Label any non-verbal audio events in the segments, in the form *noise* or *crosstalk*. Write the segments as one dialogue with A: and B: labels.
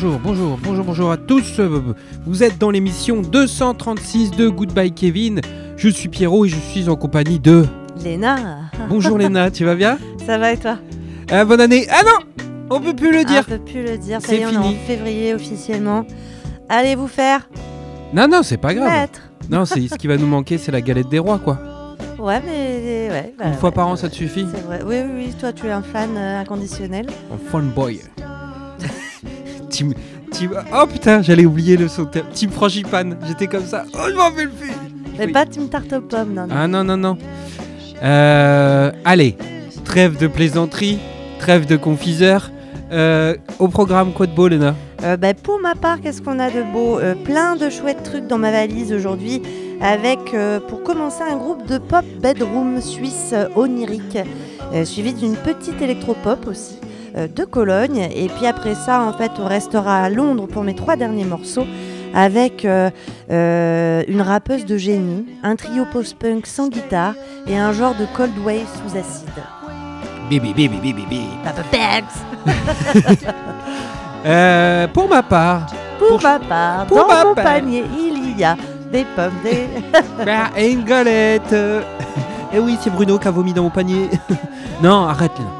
A: bonjour, bonjour, bonjour, bonjour, à tous. Euh, Vous êtes dans l'émission 236 de Goodbye Kevin. Je suis Pierrot et je suis en compagnie de.
B: Léna,
A: Bonjour Léna, tu vas bien? *laughs*
B: Ça va et toi?
A: Ah, Bonne année. Ah non On peut plus le
B: On
A: dire.
B: peut plus le dire, ça
A: C'est
B: y est, on est
A: fini.
B: en février officiellement. Allez vous faire
A: Non, non, c'est pas grave. Non, c'est ce qui va nous manquer, c'est la galette des rois, quoi.
B: Ouais, mais ouais. bah,
A: Une fois
B: ouais,
A: par an,
B: ouais,
A: ça te suffit?
B: C'est vrai. Oui, oui, oui, toi tu es un fan euh, inconditionnel.
A: En fanboy. *laughs* Team, team... Oh putain, j'allais oublier le de- Team Frangipane. J'étais comme ça. Oh, je m'en fais le plus.
B: Mais
A: Oui.
B: pas Team Tarte aux pommes, non. non.
A: Ah non, non, non. Euh, allez, trêve de plaisanterie, trêve de confiseur. Euh, au programme, quoi de beau, Léna?
B: Euh, bah, pour ma part, qu'est-ce qu'on a de beau? Plein de chouettes trucs dans ma valise aujourd'hui. Avec, pour commencer, un groupe de pop bedroom suisse onirique, suivi d'une petite électropop aussi de Cologne. Et puis après ça, en fait, on restera à Londres pour mes trois derniers morceaux avec euh, euh, une rappeuse de génie, un trio post-punk sans guitare et un genre de cold wave sous acide.
A: Bibi, bibi, bibi, bibi.
B: Papa *laughs*
A: Euh, pour ma part,
B: Pour
A: Pour-
B: ma part,
A: pour
B: dans
A: ma
B: mon
A: part.
B: panier, il y a des pommes, des...
A: et une galette. Et oui, c'est Bruno qui a vomi dans mon panier. *laughs* non, arrête, Léna.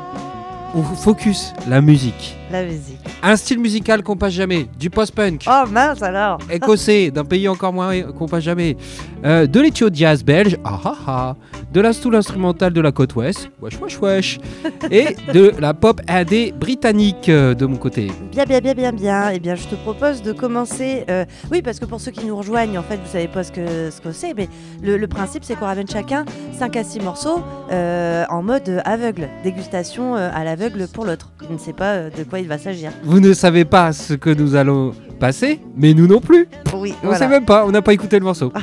A: On focus la musique.
B: La musique.
A: Un style musical qu'on passe jamais, du post-punk.
B: Oh mince alors *laughs*
A: écossais d'un pays encore moins qu'on passe jamais, euh, de l'éthio jazz belge, ah ah ah, de la stool instrumentale de la côte ouest, wesh wesh wesh, *laughs* et de la pop indé britannique euh, de mon côté.
B: Bien, bien, bien, bien, bien. Eh bien, je te propose de commencer. euh, Oui, parce que pour ceux qui nous rejoignent, en fait, vous savez pas ce que ce que c'est, mais le, le principe, c'est qu'on ramène chacun 5 à 6 morceaux en mode aveugle, dégustation à l'aveugle pour l'autre. Il ne sait pas de quoi il va s'agir.
A: Vous ne savez pas ce que nous allons passer, mais nous non plus.
B: Oui,
A: On
B: voilà.
A: sait même pas, on n'a pas écouté le morceau. *laughs*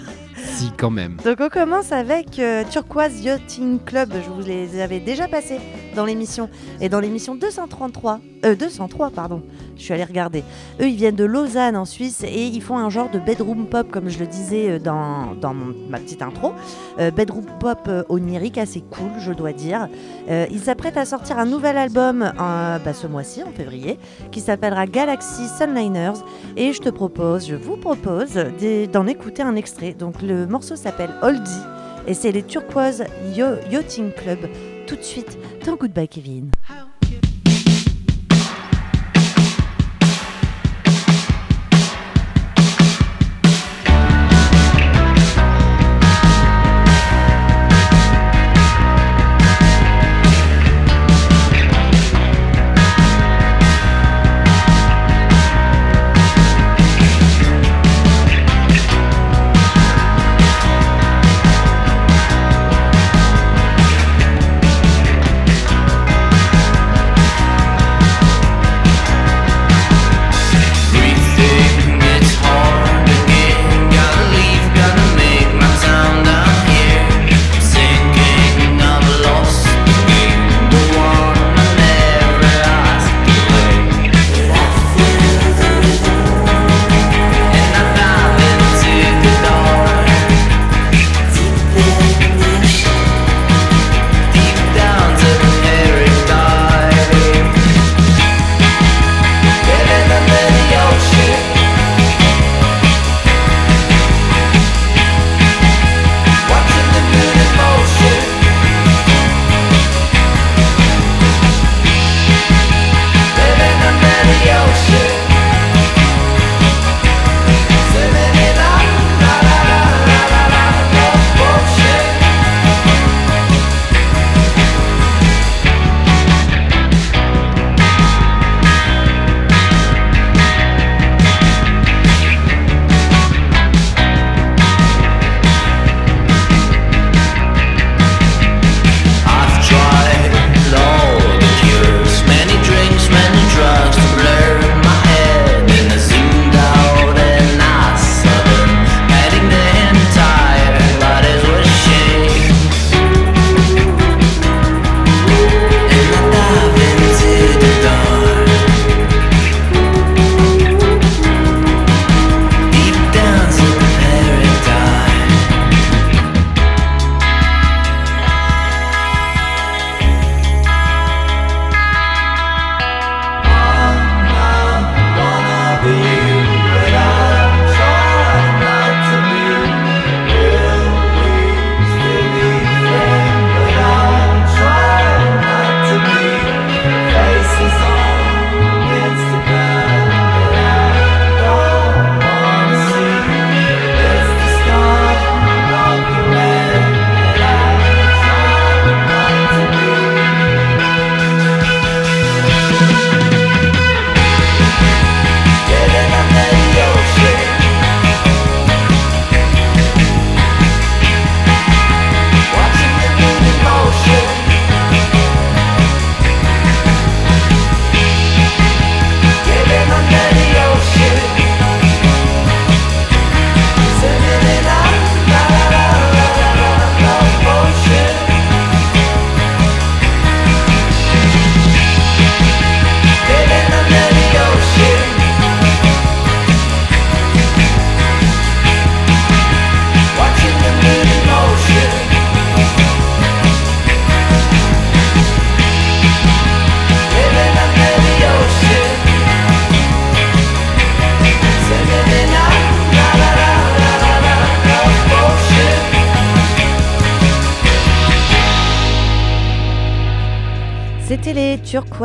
A: quand même.
B: Donc on commence avec euh, Turquoise Yachting Club. Je vous les avais déjà passés dans l'émission. Et dans l'émission 233, euh, 203, pardon, je suis allée regarder. Eux, ils viennent de Lausanne en Suisse et ils font un genre de bedroom pop, comme je le disais euh, dans, dans ma petite intro. Euh, bedroom pop euh, onirique, assez cool, je dois dire. Euh, ils s'apprêtent à sortir un nouvel album euh, bah, ce mois-ci, en février, qui s'appellera Galaxy Sunliners. Et je te propose, je vous propose d'e- d'en écouter un extrait. Donc le morceau s'appelle Oldie et c'est les Turquoise Yachting Club. Tout de suite dans Goodbye Kevin.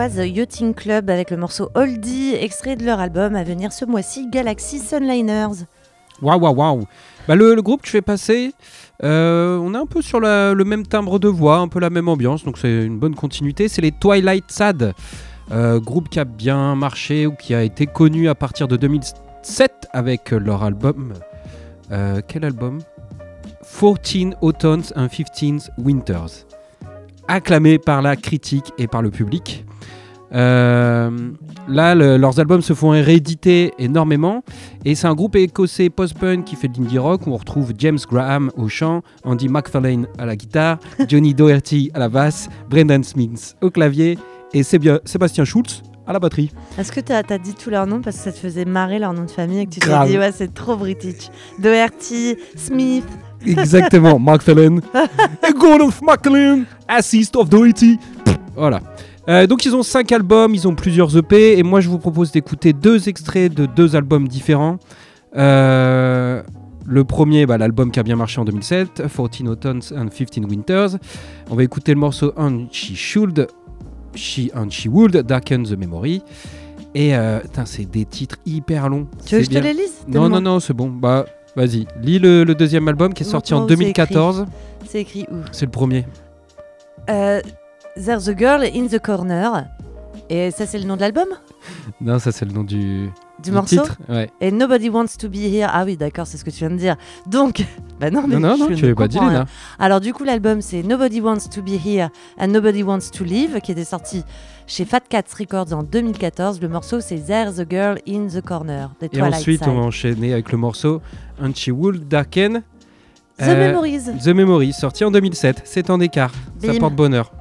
B: Turquoise Yachting Club avec le morceau Oldie, extrait de leur album à venir ce mois-ci, Galaxy Sunliners.
A: Waouh, waouh, waouh. Bah, le, groupe que je vais passer, euh, on est un peu sur le même timbre de voix, un peu la même ambiance, donc c'est une bonne continuité. C'est les Twilight Sad, euh, groupe qui a bien marché ou qui a été connu à partir de 2007 avec leur album. euh, quel album? 14 Autumns and 15 Winters. Acclamé par la critique et par le public. Euh, là, le- leurs albums se font rééditer énormément. Et c'est un groupe écossais post-punk qui fait de l'indie rock où on retrouve James Graham au chant, Andy McFarlane à la guitare, Johnny Doherty à la basse, Brendan Smith au clavier et Sébastien Schultz à la batterie.
B: Est-ce que tu as, dit tous leurs noms parce que ça te faisait marrer leur nom de famille et que tu t'es dit ouais c'est trop british. Doherty, Smith.
A: Exactement, *laughs* McFarlane. *laughs* Et Gordon McFarlane, assist of Doherty. Voilà. Euh, donc ils ont cinq albums, ils ont plusieurs EP et moi je vous propose d'écouter deux extraits de deux albums différents. Euh, le premier, bah, l'album qui a bien marché en 2007, 14 Autumns and 15 Winters. On va écouter le morceau And She Should, She and She Would, Darken the Memory. Et euh, c'est des titres hyper longs.
B: Tu veux que je te les lise
A: Non, non, non, c'est bon. Bah, vas-y. Lis le, le deuxième album qui est sorti en
B: Attends, c'est écrit.
A: 2014.
B: C'est écrit où?
A: C'est le premier.
B: Euh, There's a Girl in the Corner. Et ça c'est le nom de l'album
A: Non, ça c'est le nom du,
B: Du morceau
A: titre. Ouais.
B: Et Nobody Wants to Be Here. Ah oui, d'accord, c'est ce que tu viens de dire. Donc, *laughs* bah non, mais
A: Non, non, non, tu l'avais pas dit. Léna.
B: Alors du coup, l'album c'est Nobody Wants to Be Here and Nobody Wants to Live, qui était sorti chez Fat Cats Records en 2014. Le morceau c'est There's a Girl in the Corner
A: Et ensuite, on va enchaîner avec le morceau And She Would Darken.
B: The
A: euh,
B: Memories.
A: The Memory, sorti en 2007. C'est en écart. Ça porte bonheur.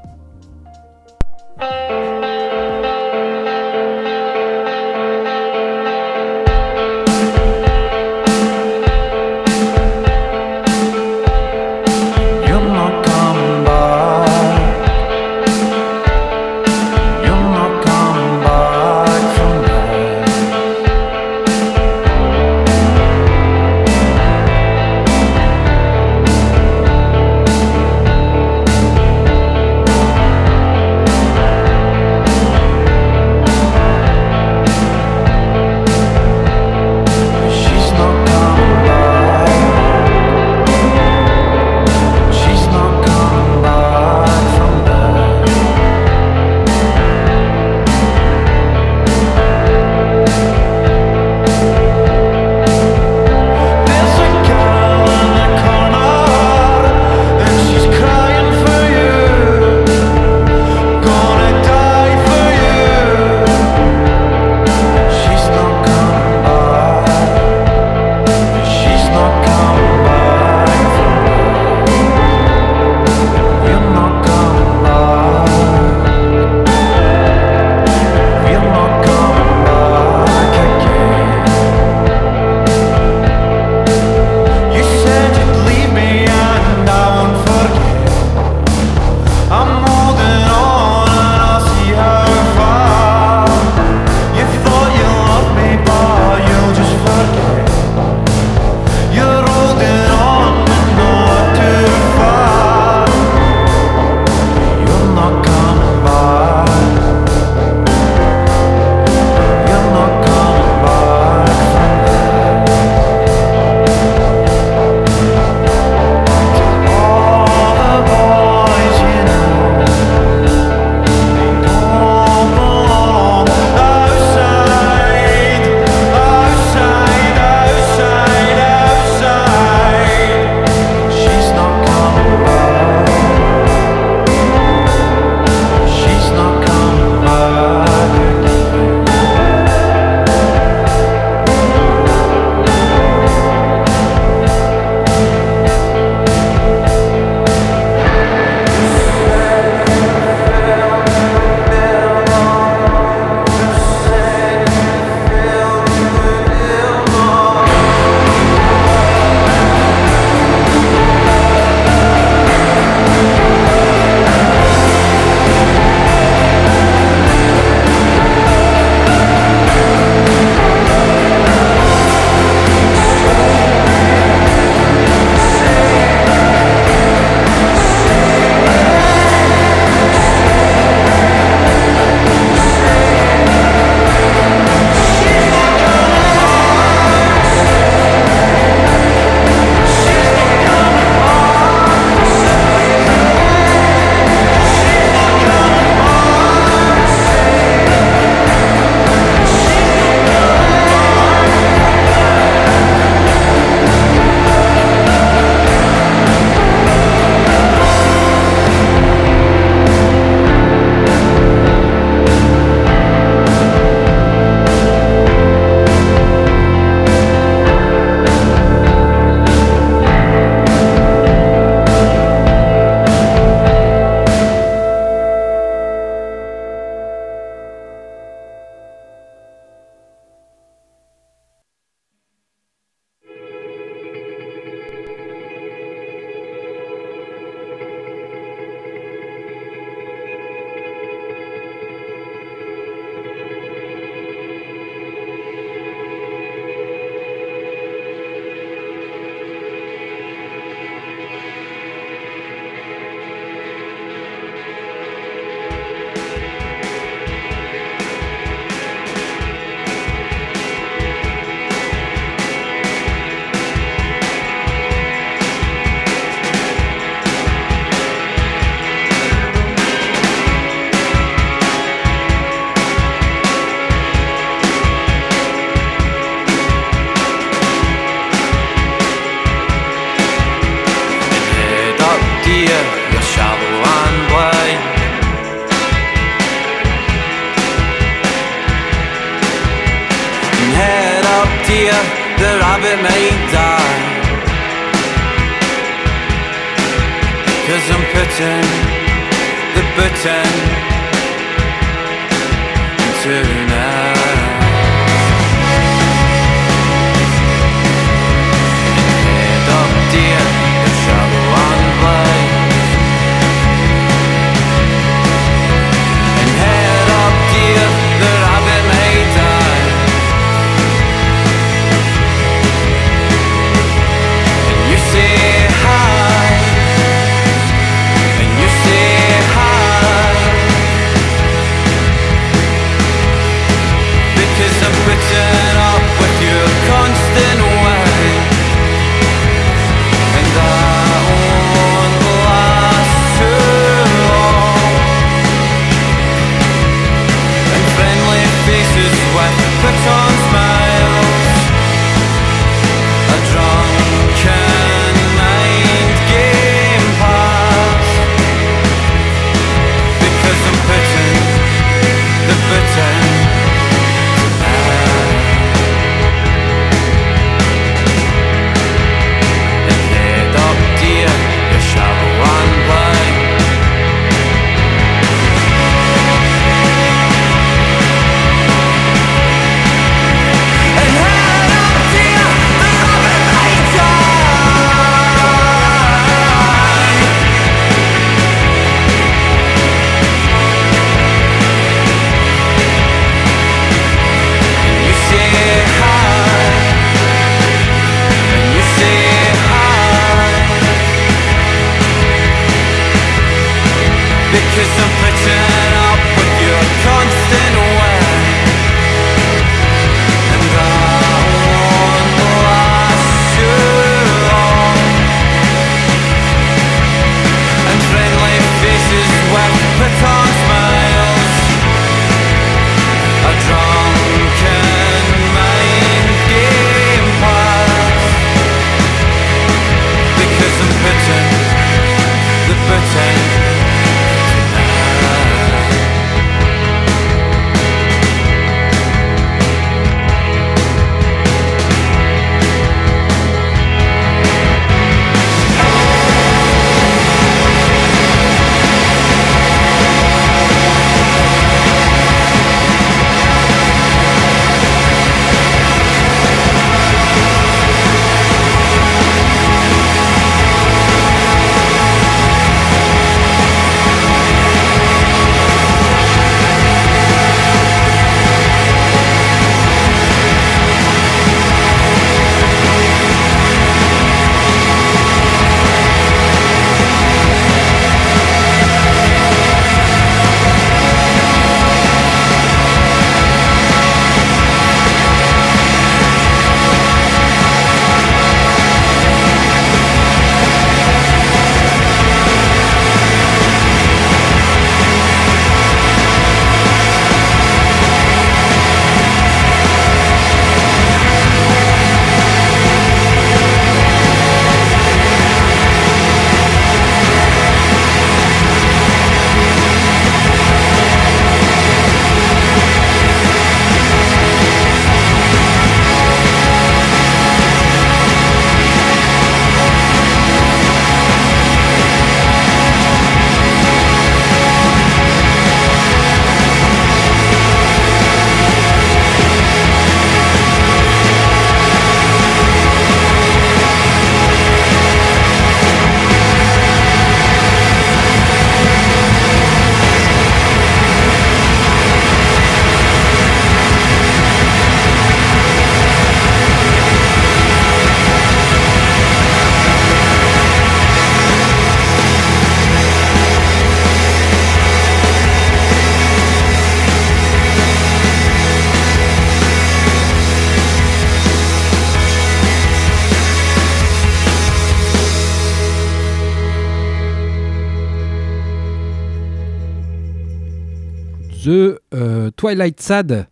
A: Twilight Sad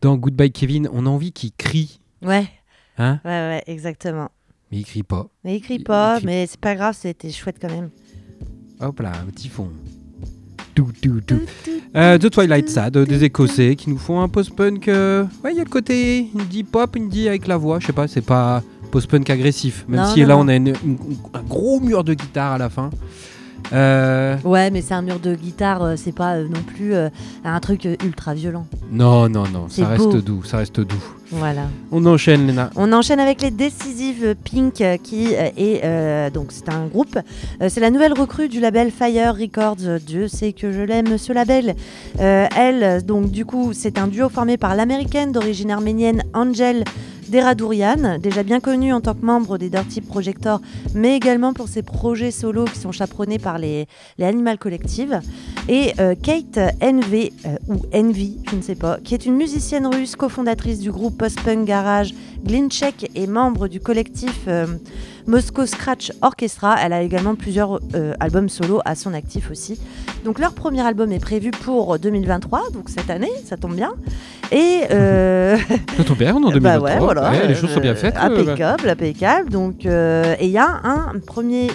A: dans Goodbye Kevin. On a envie qu'il crie,
B: Ouais,
A: hein
B: ouais, ouais, exactement.
A: Mais il crie pas.
B: Mais il crie pas,
A: il crie-
B: mais c'est pas grave, c'était chouette quand même.
A: Hop là, un petit fond. tout, tout, tout. Euh, The Twilight Sad, des Écossais qui nous font un post-punk. euh, Ouais, il y a le côté indie pop, indie avec la voix. Je sais pas, c'est pas post-punk agressif. Même
B: Non,
A: si
B: non,
A: là,
B: non.
A: on a une- une- un gros mur de guitare à la fin. Euh,
B: Ouais, mais c'est un mur de guitare, euh, c'est pas euh, non plus un truc ultra violent.
A: non, non, non, ça reste doux, ça reste doux.
B: Voilà.
A: On enchaîne, Léna.
B: On enchaîne avec les Decisive Pink euh, qui euh, est euh, donc c'est un groupe. C'est la nouvelle recrue du label Fire Records. Dieu sait que je l'aime ce label. Euh, elle donc du coup c'est un duo formé par l'américaine d'origine arménienne Angel Deradourian, déjà bien connue en tant que membre des Dirty Projector, mais également pour ses projets solo qui sont chaperonnés par les, les Animal Collective. Et euh, Kate NV, euh, ou Envy, je ne sais pas, qui est une musicienne russe, cofondatrice du groupe post-punk garage Glinchek et membre du collectif euh, Moscow Scratch Orchestra. Elle a également plusieurs euh, albums solo à son actif aussi. Donc leur premier album est prévu pour 2023, donc cette année, ça tombe bien. Et euh,
A: Ça tombe bien, on est en 2023. *laughs*
B: bah ouais, voilà.
A: Ouais, les choses sont bien faites.
B: Impeccable, impeccable. Donc, et il y a un premier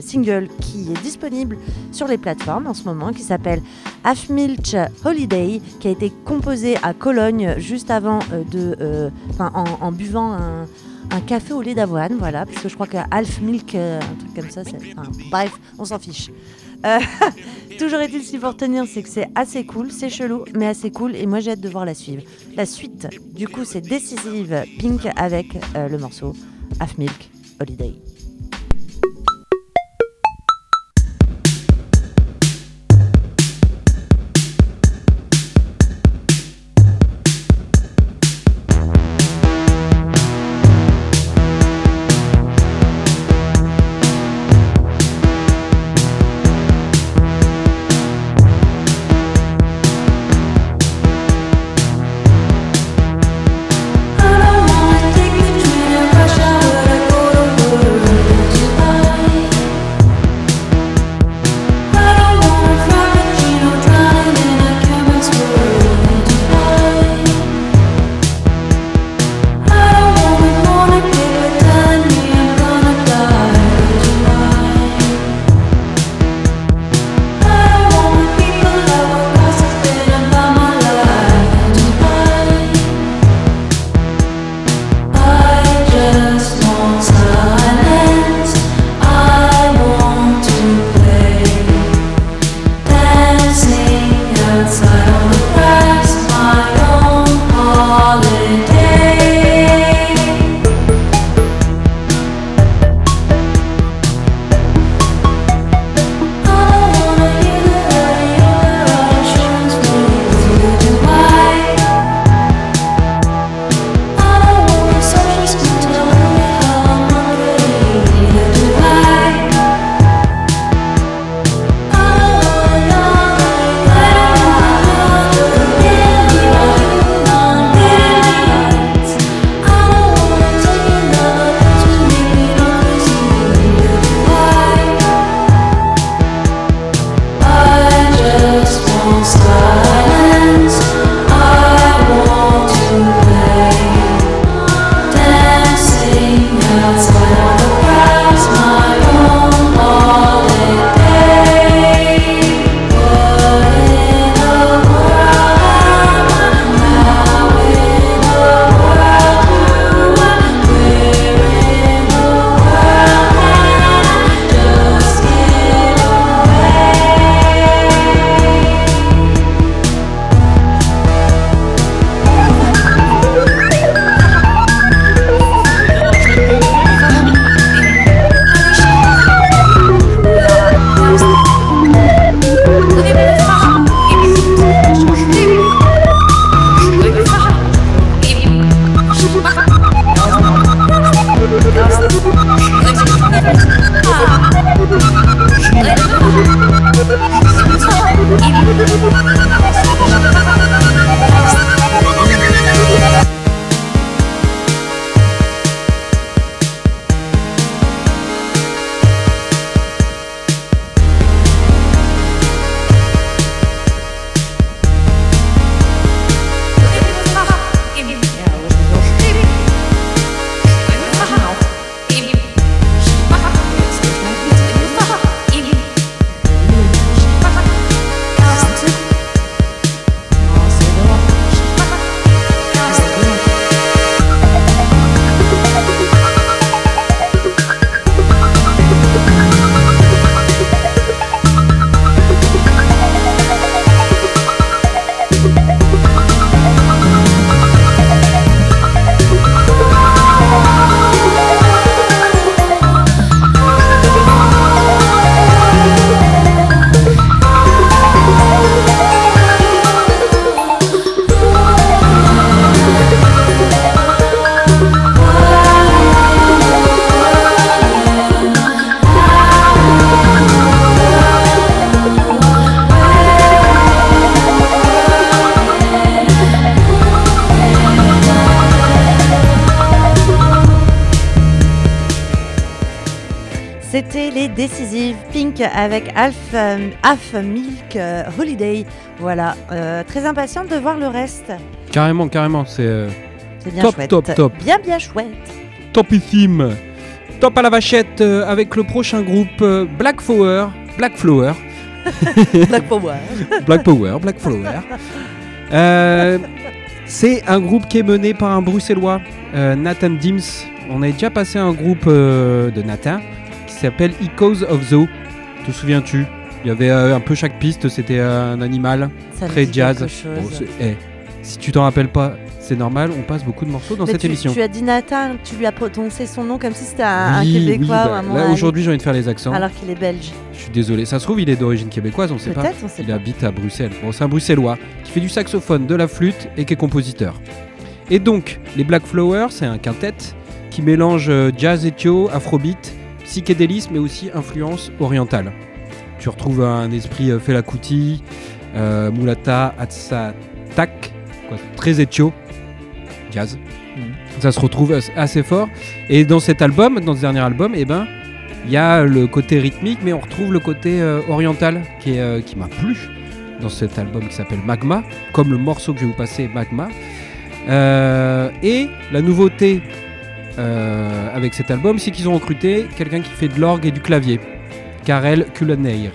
B: single qui est disponible sur les plateformes en ce moment, qui s'appelle Half Milk Holiday, qui a été composé à Cologne juste avant de, enfin, en, en buvant un, café au lait d'avoine, voilà, parce que je crois que Half Milk, euh, un truc comme ça, c'est, enfin, bref, on s'en fiche. Euh, *laughs* toujours est-il, qu'il faut retenir, c'est que c'est assez cool, c'est chelou, mais assez cool, et moi j'ai hâte de voir la suivre. La suite, du coup, c'est Decisive Pink avec euh, le morceau Half Milk Holiday. Décisives Pink avec Half, euh, Half Milk euh, Holiday. Voilà, euh, très impatiente de voir le reste.
A: Carrément, carrément, c'est euh,
B: bien
A: Top,
B: chouette.
A: top, top.
B: Bien, bien chouette.
A: topissime. Top à la vachette euh, avec le prochain groupe Black Flower. Black Flower. *laughs*
B: Black Power. *laughs*
A: Black Power, Black Flower. *laughs* C'est un groupe qui est mené par un bruxellois, Nathan Dims. On a déjà passé un groupe de Nathan s'appelle Echoes of Zoo. Te souviens-tu? Il y avait euh, un peu chaque piste, c'était euh, un animal
B: Ça
A: très jazz. Bon, eh, si tu t'en rappelles pas, c'est normal, on passe beaucoup de morceaux dans
B: Mais
A: cette
B: tu,
A: émission.
B: tu as dit Nathan, tu lui as prononcé son nom comme si c'était un, un
A: Oui, oui,
B: Québécois
A: bah,
B: ou un
A: là aujourd'hui j'ai envie de faire les accents.
B: alors qu'il est belge.
A: Je suis désolé. Ça se trouve, il est d'origine québécoise, on sait pas.
B: Peut-être, on sait
A: Il
B: pas.
A: habite à Bruxelles. Bon, c'est un bruxellois qui fait du saxophone, de la flûte et qui est compositeur. Et donc, les Black Flowers, c'est un quintet qui mélange euh, jazz éthio, afrobeat, psychédélisme mais aussi influence orientale. Tu retrouves un esprit euh, Fela Kuti, euh, Mulata, Atsatak, très éthio, jazz. Ça se retrouve as- assez fort. Et dans cet album, dans ce dernier album, eh ben, il y a le côté rythmique, mais on retrouve le côté euh, oriental qui, est, euh, qui m'a plu dans cet album qui s'appelle Magma, comme le morceau que je vais vous passer, Magma. Euh, et la nouveauté euh, avec cet album, c'est qu'ils ont recruté quelqu'un qui fait de l'orgue et du clavier, Karel Kuleneir.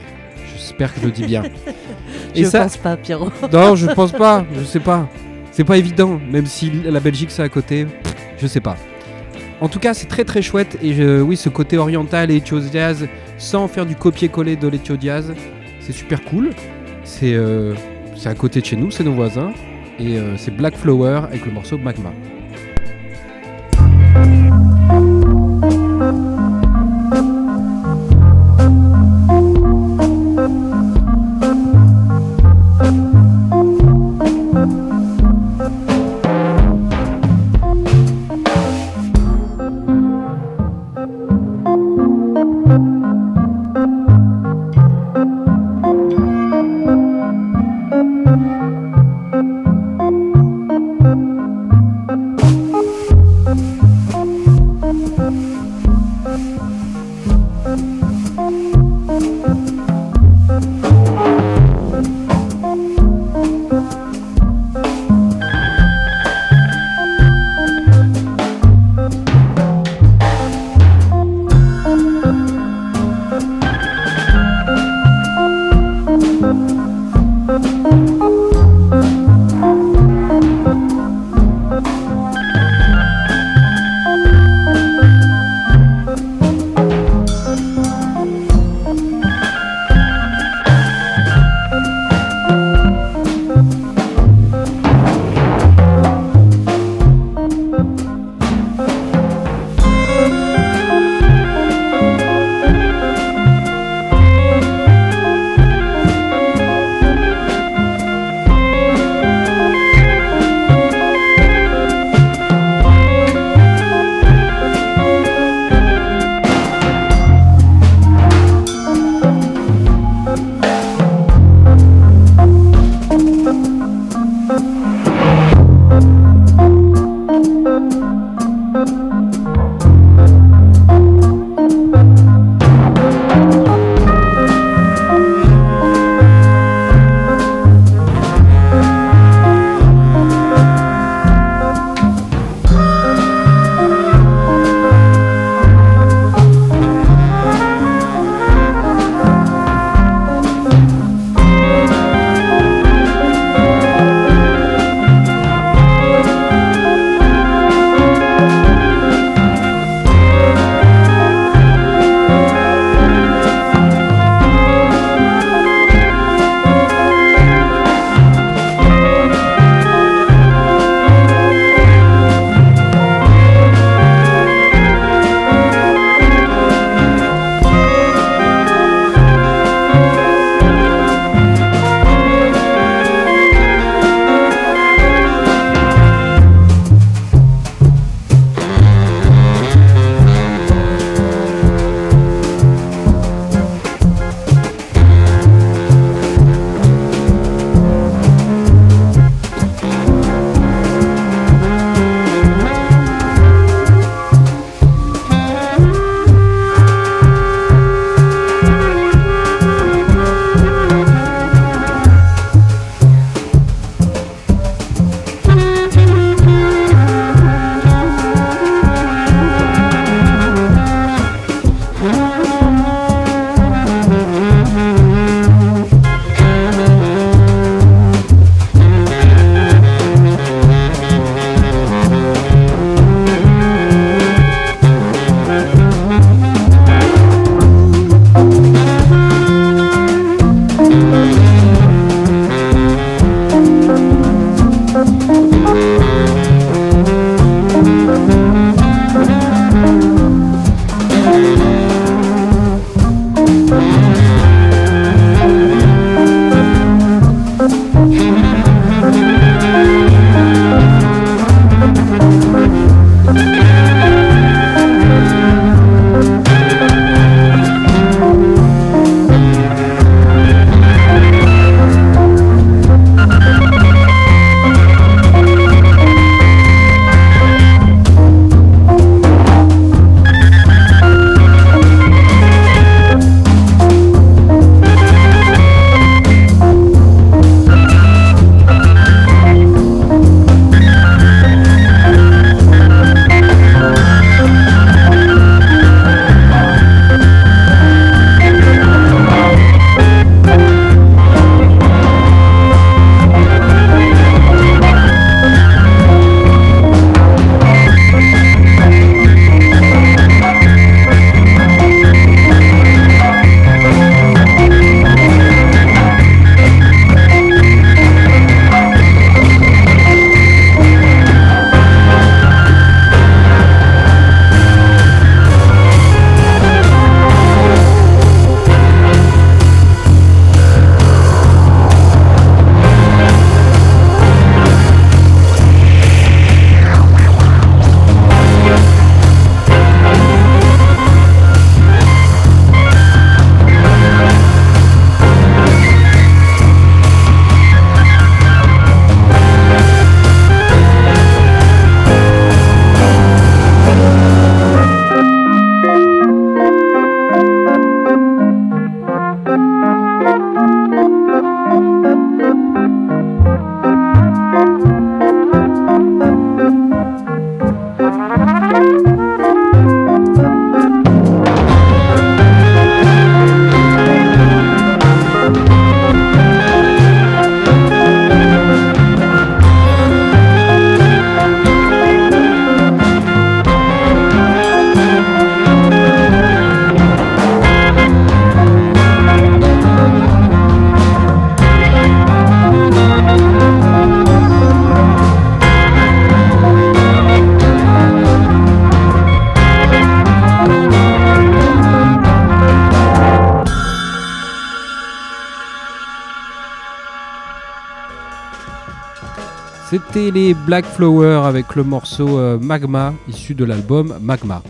A: J'espère que je le dis bien. *laughs*
B: Je
A: et ça,
B: pense pas, Pierrot. *laughs*
A: non, je pense pas, je sais pas. C'est pas évident, même si la Belgique c'est à côté, je sais pas. En tout cas, c'est très très chouette et je- oui, ce côté oriental et jazz sans faire du copier-coller de l'ethio jazz, c'est super cool. C'est euh, à côté de chez nous, c'est nos voisins et euh, c'est Black Flower avec le morceau Magma.
C: Thank
A: C'était les Black Flower avec le morceau euh, Magma, issu de l'album Magma.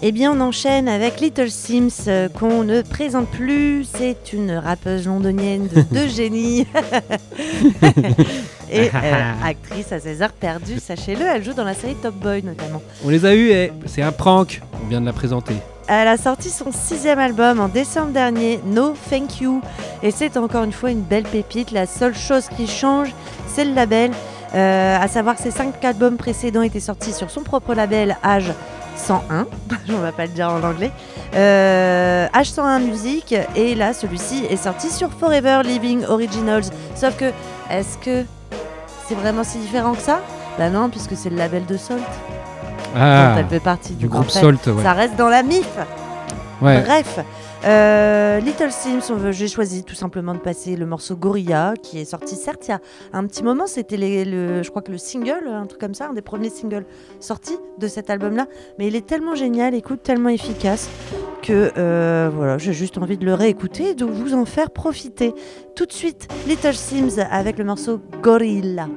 B: Eh bien, on enchaîne avec Little Sims, euh, qu'on ne présente plus. C'est une rappeuse londonienne de deux *laughs* génies. *laughs* Et euh, actrice à ses heures perdues, sachez-le, elle joue dans la série Top Boy notamment.
A: On les a eus, et c'est un prank, on vient de la présenter.
B: Elle a sorti son sixième album en décembre dernier, No Thank You. Et c'est encore une fois une belle pépite. La seule chose qui change, c'est le label. Euh, à savoir que ses cinq albums précédents étaient sortis sur son propre label Age *laughs* 101, on va pas le dire en anglais, euh, H101 Music, et là celui-ci est sorti sur Forever Living Originals. Sauf que, est-ce que c'est vraiment si différent que ça? Bah non, puisque c'est le label de Salt.
A: Ah,
B: elle fait partie.
A: du groupe Salt, ouais.
B: Ça reste dans la MIF.
A: Ouais.
B: Bref, euh, Little Sims, j'ai choisi tout simplement de passer le morceau Gorilla, qui est sorti certes il y a un petit moment, c'était le, je crois que le single, un truc comme ça, un des premiers singles sortis de cet album-là, mais il est tellement génial, écoute, tellement efficace, que euh, voilà, j'ai juste envie de le réécouter et de vous en faire profiter. Tout de suite, Little Sims avec le morceau Gorilla.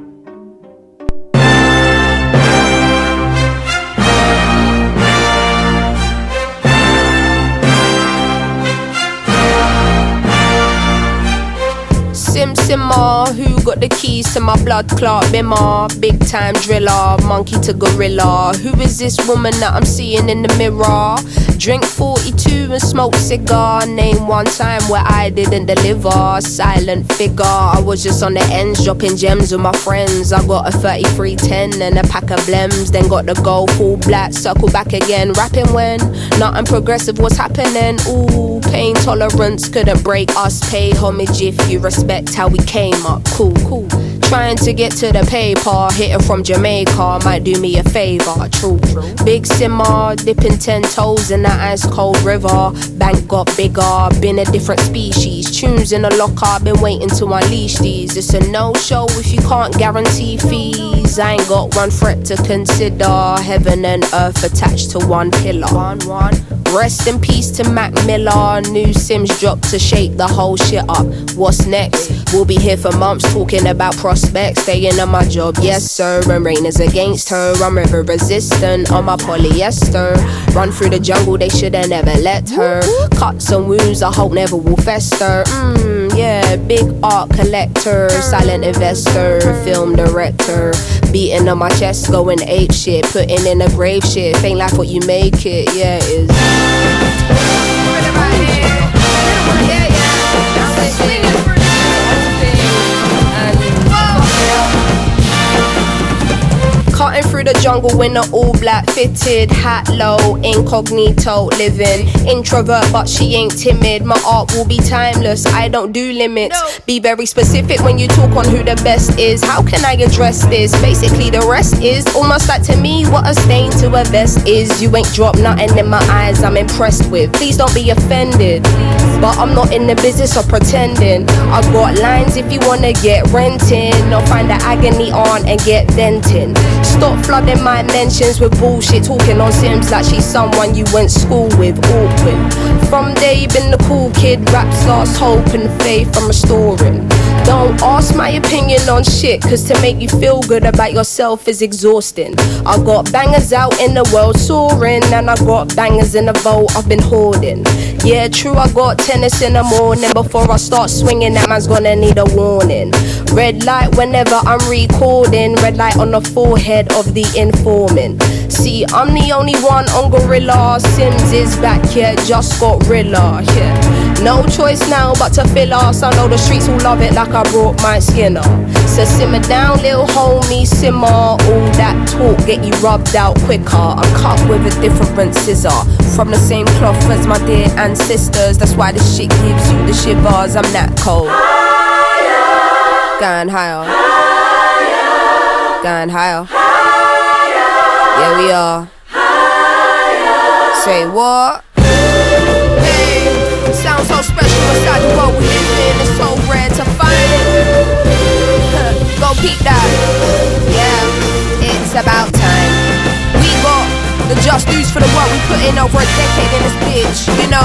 D: Sim Simmer, who got the keys to my blood clot bimmer? Big time driller, monkey to gorilla. Who is this woman that I'm seeing in the mirror? Drink 42 and smoke cigar. Name one time where I didn't deliver. Silent figure, I was just on the ends dropping gems with my friends. I got a 3310 and a pack of blems. Then got the gold full black, circle back again. Rapping when nothing progressive was happening. Ooh, pain tolerance couldn't break us. Pay homage if you respect how we came up. Cool, cool. Trying to get to the paper, hitting from Jamaica might do me a favor. True, true. Big simmer, dipping ten toes in that ice cold river. Bank got bigger, been a different species. Tunes in the locker, been waiting to unleash these. It's a no show if you can't guarantee fees. I ain't got one threat to consider. Heaven and earth attached to one pillar. One, one. Rest in peace to Mac Miller. New Sims dropped to shake the whole shit up. What's next? We'll be here for months talking about prospects. Staying on my job, yes sir. And rain is against her. I'm river resistant on my polyester. Run through the jungle, they shoulda never let her. Cuts and wounds, I hope never will fester. Mmm, yeah, big art collector, silent investor, film director. Beating on my chest, going ape shit, putting in a grave shit. Ain't like what you make it, yeah, it is. Through the jungle in a all black fitted hat low, incognito living. Introvert, but she ain't timid. My art will be timeless. I don't do limits. Be very specific when you talk on who the best is. How can I address this? Basically, the rest is almost like to me what a stain to a vest is. You ain't dropped nothing in my eyes. I'm impressed with. Please don't be offended. But I'm not in the business of pretending. I got lines if you wanna get renting. Or find the agony on and get venting. Stop flooding my mentions with bullshit. Talking on Sims like she's someone you went school with. Awkward. From day been the cool kid. Raps lost hope and faith I'm restoring. Don't ask my opinion on shit, cause to make you feel good about yourself is exhausting. I got bangers out in the world soaring, and I got bangers in the vault I've been hoarding. Yeah, true, I got tennis in the morning. Before I start swinging, that man's gonna need a warning. Red light whenever I'm recording, red light on the forehead of the informant. See, I'm the only one on Gorilla. Sims is back, yeah, just got Rilla, yeah. No choice now but to fill us. I know the streets will love it like I brought my skinner. So simmer down, little homie, simmer. All that talk get you rubbed out quicker. I'm cut with a different scissor. From the same cloth as my dear ancestors. That's why this shit gives you the shivers. I'm that cold. Higher. Going higher. higher. Going higher. higher. Yeah, we are. Higher. Say what? Keep that. Yeah, it's about time. We got the just dues for the work we put in over a decade in this bitch, you know?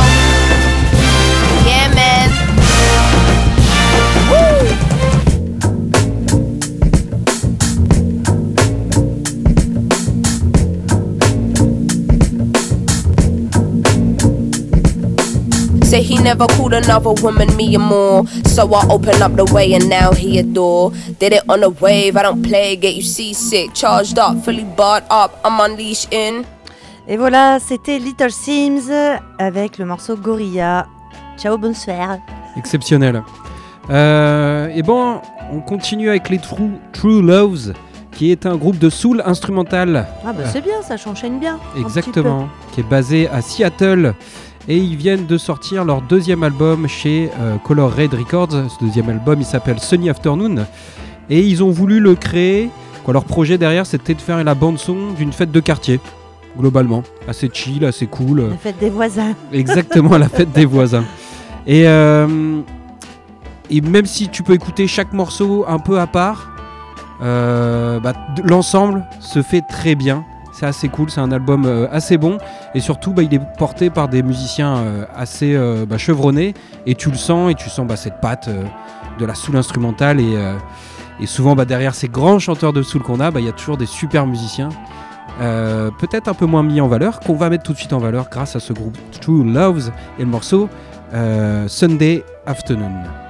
D: Yeah, man. Woo! Say he never called another woman me or more. So I open up the way and now he adore. Did it on a wave, I don't play, get you seasick. Charged up, fully barred up, I'm unleashed in.
B: Et voilà, c'était Little Sims avec le morceau Gorilla. Ciao, bonsoir.
A: Exceptionnel. Euh, et bon, on continue avec les True, True Loves, qui est un groupe de soul instrumental.
B: Ah bah c'est bien, ça s'enchaîne bien.
A: Exactement, qui est basé à Seattle. Et ils viennent de sortir leur deuxième album chez euh, Color Red Records. Ce deuxième album, il s'appelle Sunny Afternoon. Et ils ont voulu le créer. Quoi, leur projet derrière, c'était de faire la bande-son d'une fête de quartier, globalement. Assez chill, assez cool.
B: La fête des voisins. *laughs*
A: Exactement, la fête des voisins. Et, euh, et même si tu peux écouter chaque morceau un peu à part, euh, bah, l'ensemble se fait très bien. C'est assez cool, c'est un album euh, assez bon. Et surtout, bah, il est porté par des musiciens euh, assez euh, bah, chevronnés. Et tu le sens, et tu sens bah, cette patte de la soul instrumentale. Et, et souvent, derrière ces grands chanteurs de soul qu'on a, il y a toujours des super musiciens. Peut-être un peu moins mis en valeur, qu'on va mettre tout de suite en valeur grâce à ce groupe True Loves et le morceau Sunday Afternoon.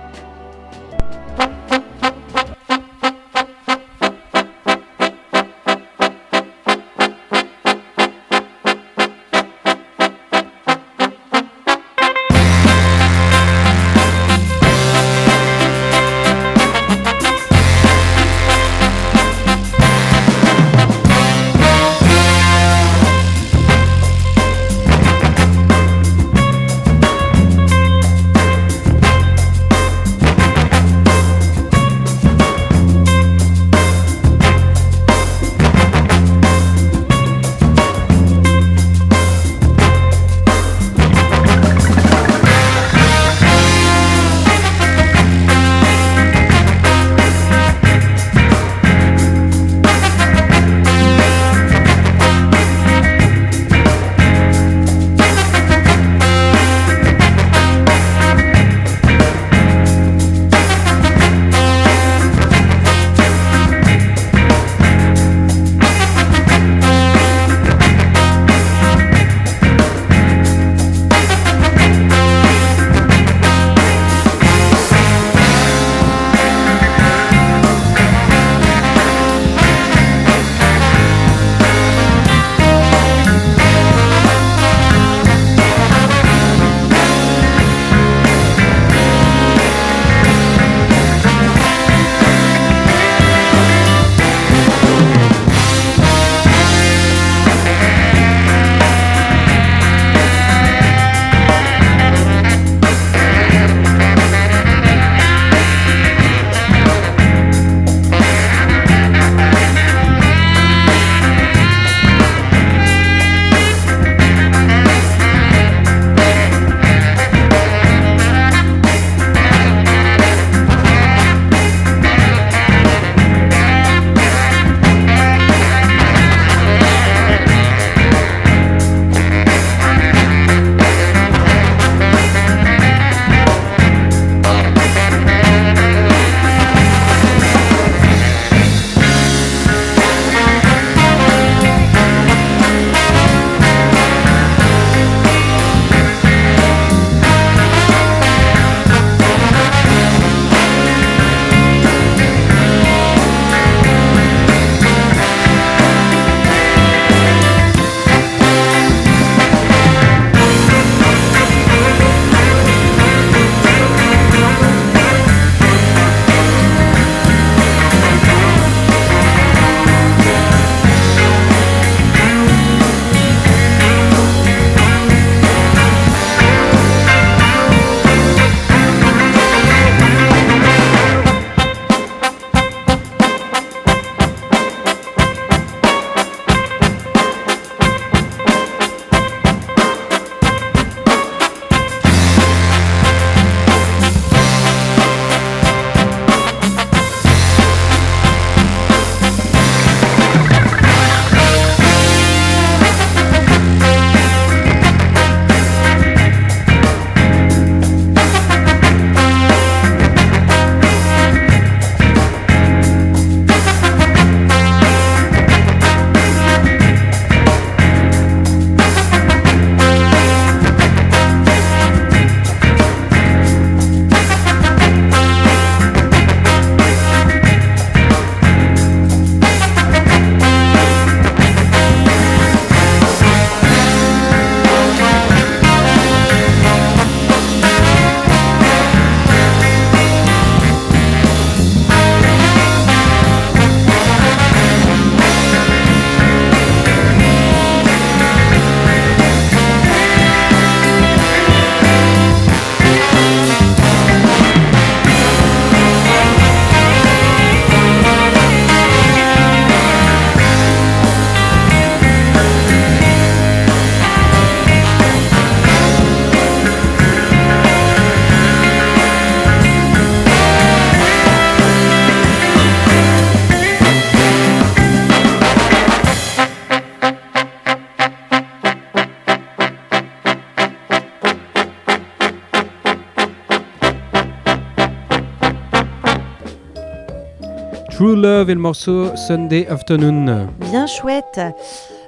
A: Love et le morceau Sunday Afternoon.
B: Bien chouette.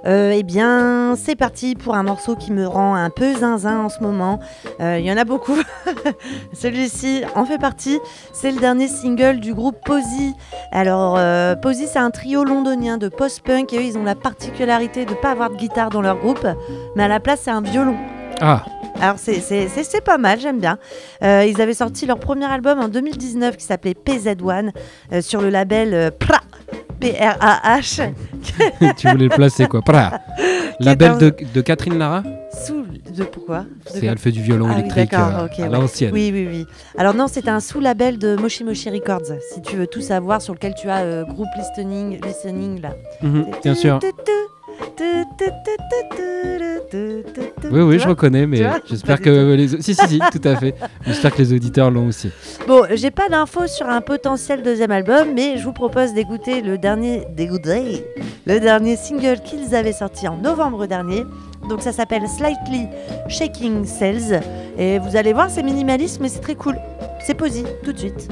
B: Euh, eh bien, c'est parti pour un morceau qui me rend un peu zinzin en ce moment. Euh, Il y en a beaucoup. *laughs* Celui-ci en fait partie. C'est le dernier single du groupe Posy. Alors, euh, Posy, c'est un trio londonien de post-punk et eux, ils ont la particularité de ne pas avoir de guitare dans leur groupe, mais à la place, c'est un violon.
A: Ah,
B: Alors c'est- pas mal, j'aime bien. Euh, ils avaient sorti leur premier album en 2019 qui s'appelait PZ1 euh, sur le label euh, PRA, P-R-A-H, *laughs*
A: tu voulais le placer quoi. Pra. *laughs* La
B: est
A: belle
B: un-
A: de, de Catherine Lara
B: sous... De pourquoi
A: C'est elle fait du violon
B: Ah oui,
A: électrique
B: d'accord,
A: euh,
B: ok,
A: à
B: ouais.
A: l'ancienne.
B: Oui, oui, oui. Alors non, c'est un sous-label de Moshi Moshi Records, si tu veux tout savoir, sur lequel tu as euh, groupe listening, listening là.
A: Mhm, bien sûr.
B: Oui,
A: Oui, oui, je reconnais, mais j'espère *laughs* que les. Si, si, si, tout à fait. J'espère que les auditeurs l'ont aussi.
B: Bon, j'ai pas d'infos sur un potentiel deuxième album, mais je vous propose d'écouter le dernier, le dernier single qu'ils avaient sorti en novembre dernier. Donc ça s'appelle Slightly Shaking Cells. Et vous allez voir, c'est minimaliste, mais c'est très cool. C'est posy, tout de suite.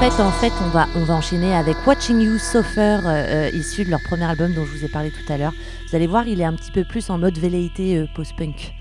B: Fait, en fait, on va, on va enchaîner avec Watching You Suffer, euh, euh, issu de leur premier album dont je vous ai parlé tout à l'heure. Vous allez voir, il est un petit peu plus en mode velléité euh, post-punk.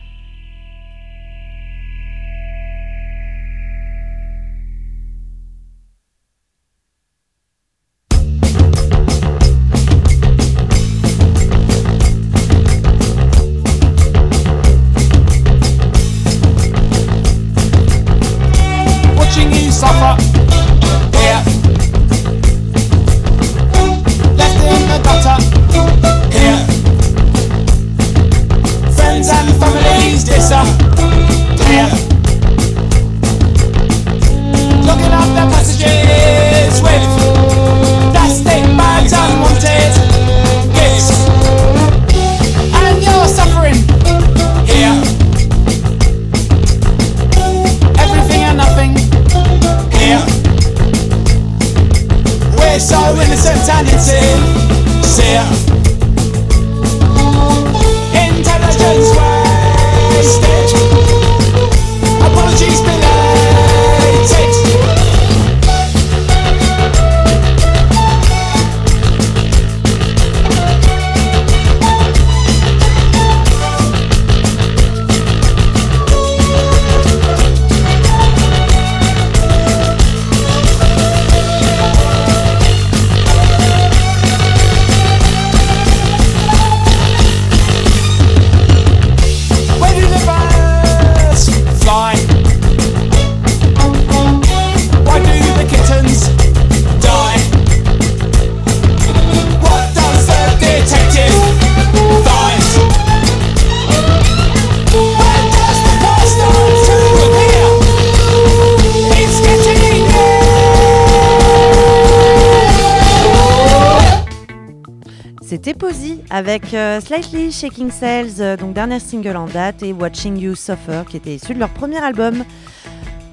B: Avec euh, Slightly Shaking Cells, euh, donc dernier single en date, et Watching You Suffer, qui était issu de leur premier album.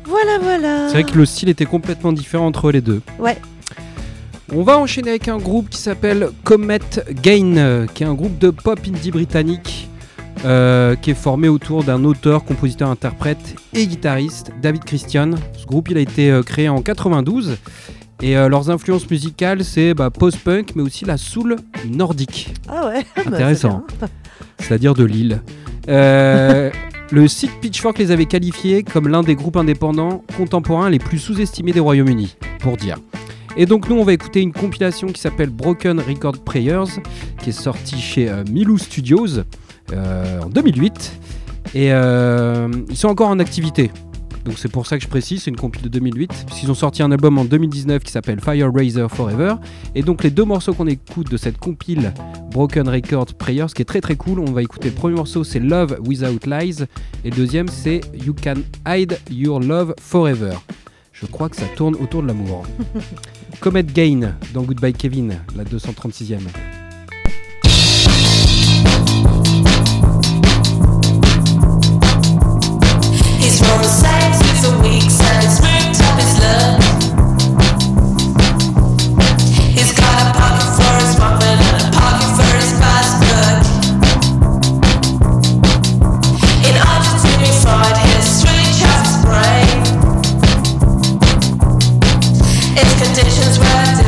B: Voilà, voilà.
A: C'est vrai que le style était complètement différent entre les deux.
B: Ouais.
A: On va enchaîner avec un groupe qui s'appelle Comet Gain, euh, qui est un groupe de pop indie britannique euh, qui est formé autour d'un auteur, compositeur, interprète et guitariste, David Christian. Ce groupe il a été euh, créé en 92 et euh, leurs influences musicales c'est bah, post-punk mais aussi la soul nordique.
B: Ah ouais. *laughs* bah,
A: Intéressant. *laughs* c'est-à-dire de Lille. Euh, le site Pitchfork les avait qualifiés comme l'un des groupes indépendants contemporains les plus sous-estimés des Royaumes-Unis, pour dire. Et donc nous on va écouter une compilation qui s'appelle Broken Record Prayers, qui est sortie chez euh, Milou Studios en 2008. Et ils sont encore en activité. Donc c'est pour ça que je précise, c'est une compil de 2008, puisqu'ils ont sorti un album en 2019 qui s'appelle Fire Razor Forever. Et donc les deux morceaux qu'on écoute de cette compile Broken Record Prayers, qui est très très cool, on va écouter le premier morceau c'est Love Without Lies, et le deuxième c'est You Can Hide Your Love Forever. Je crois que ça tourne autour de l'amour. *laughs* Comet Gain dans Goodbye Kevin, la 236e.
E: Conditions were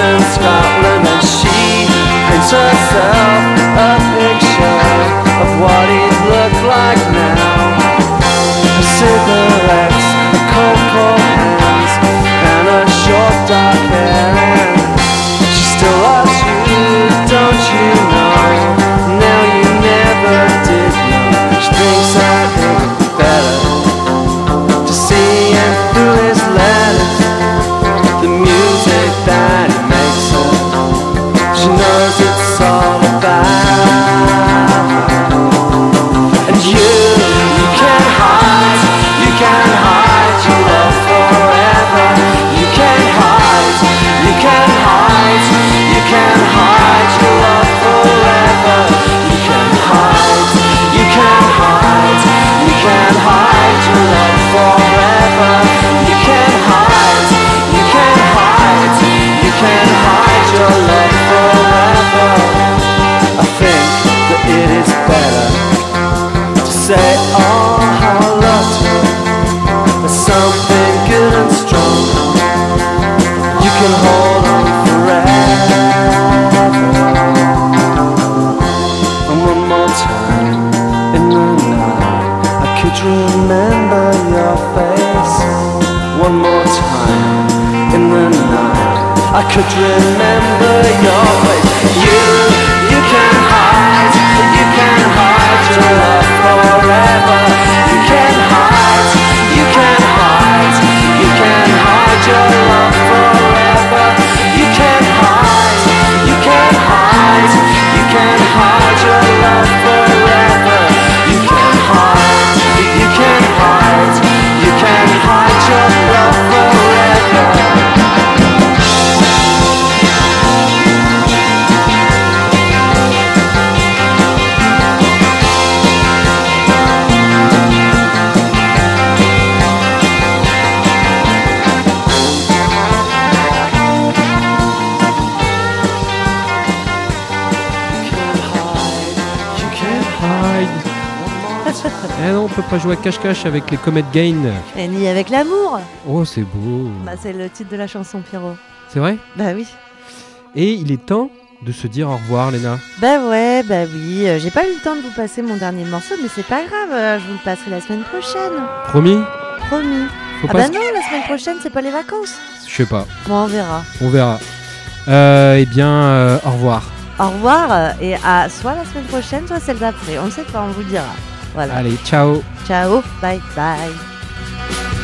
C: in Scotland and she paints herself.
A: pas jouer à cache-cache avec les Comet Gain
B: Et ni avec l'amour
A: Oh, c'est beau
B: bah, C'est le titre de la chanson, Pierrot.
A: C'est vrai?
B: Bah oui.
A: Et il est temps de se dire au revoir, Léna.
B: Bah ouais, bah oui. Euh, j'ai pas eu le temps de vous passer mon dernier morceau, mais c'est pas grave. Euh, je vous le passerai la semaine prochaine.
A: Promis?
B: Promis. Ah bah non, la semaine prochaine, c'est pas les vacances.
A: Je sais pas.
B: Bon, on verra.
A: On verra. Euh, eh bien, euh, au revoir.
B: Au revoir et à soit la semaine prochaine, soit celle d'après. On ne sait pas, on vous dira.
A: Allez, ciao.
B: Ciao, bye bye.